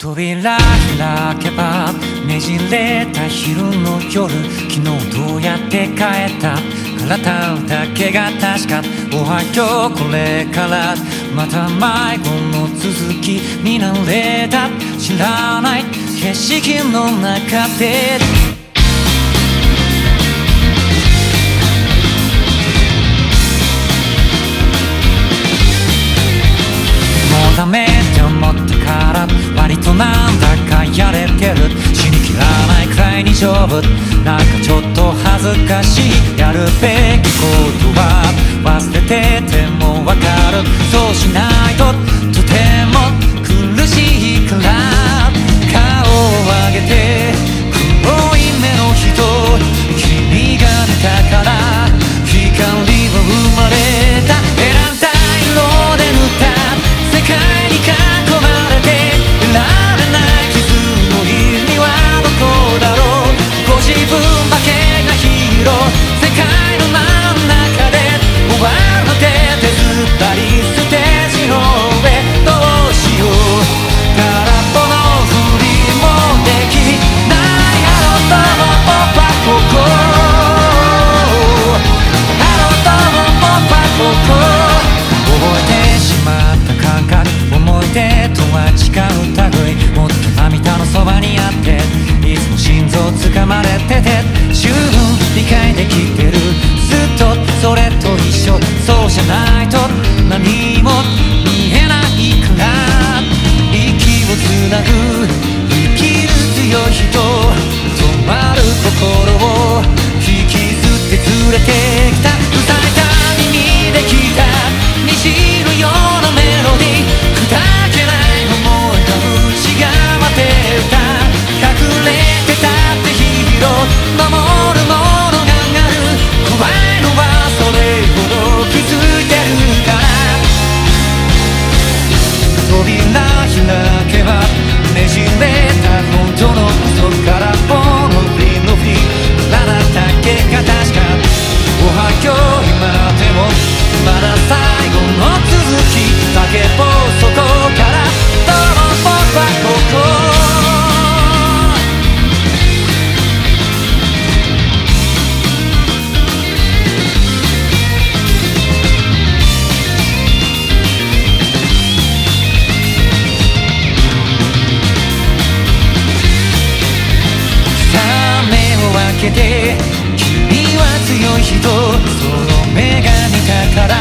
扉開けばねじれた昼の夜昨日どうやって帰った？あなただけが確か。おはようこれからまた迷子の続き見慣れた。知らない景色の中で。丈夫？なんかちょっと恥ずかしい。やるべきことは忘れててもわかる。そうしないと。なく生きる強い人止まる心を引きずって連れてきた歌えた耳で聞いた虹のようなメロディー砕けない思いの内側で歌隠れてたってヒーロー守るものがある怖いのはそれほど気づいてるから扉ねじれた本との嘘から強い人その目がにから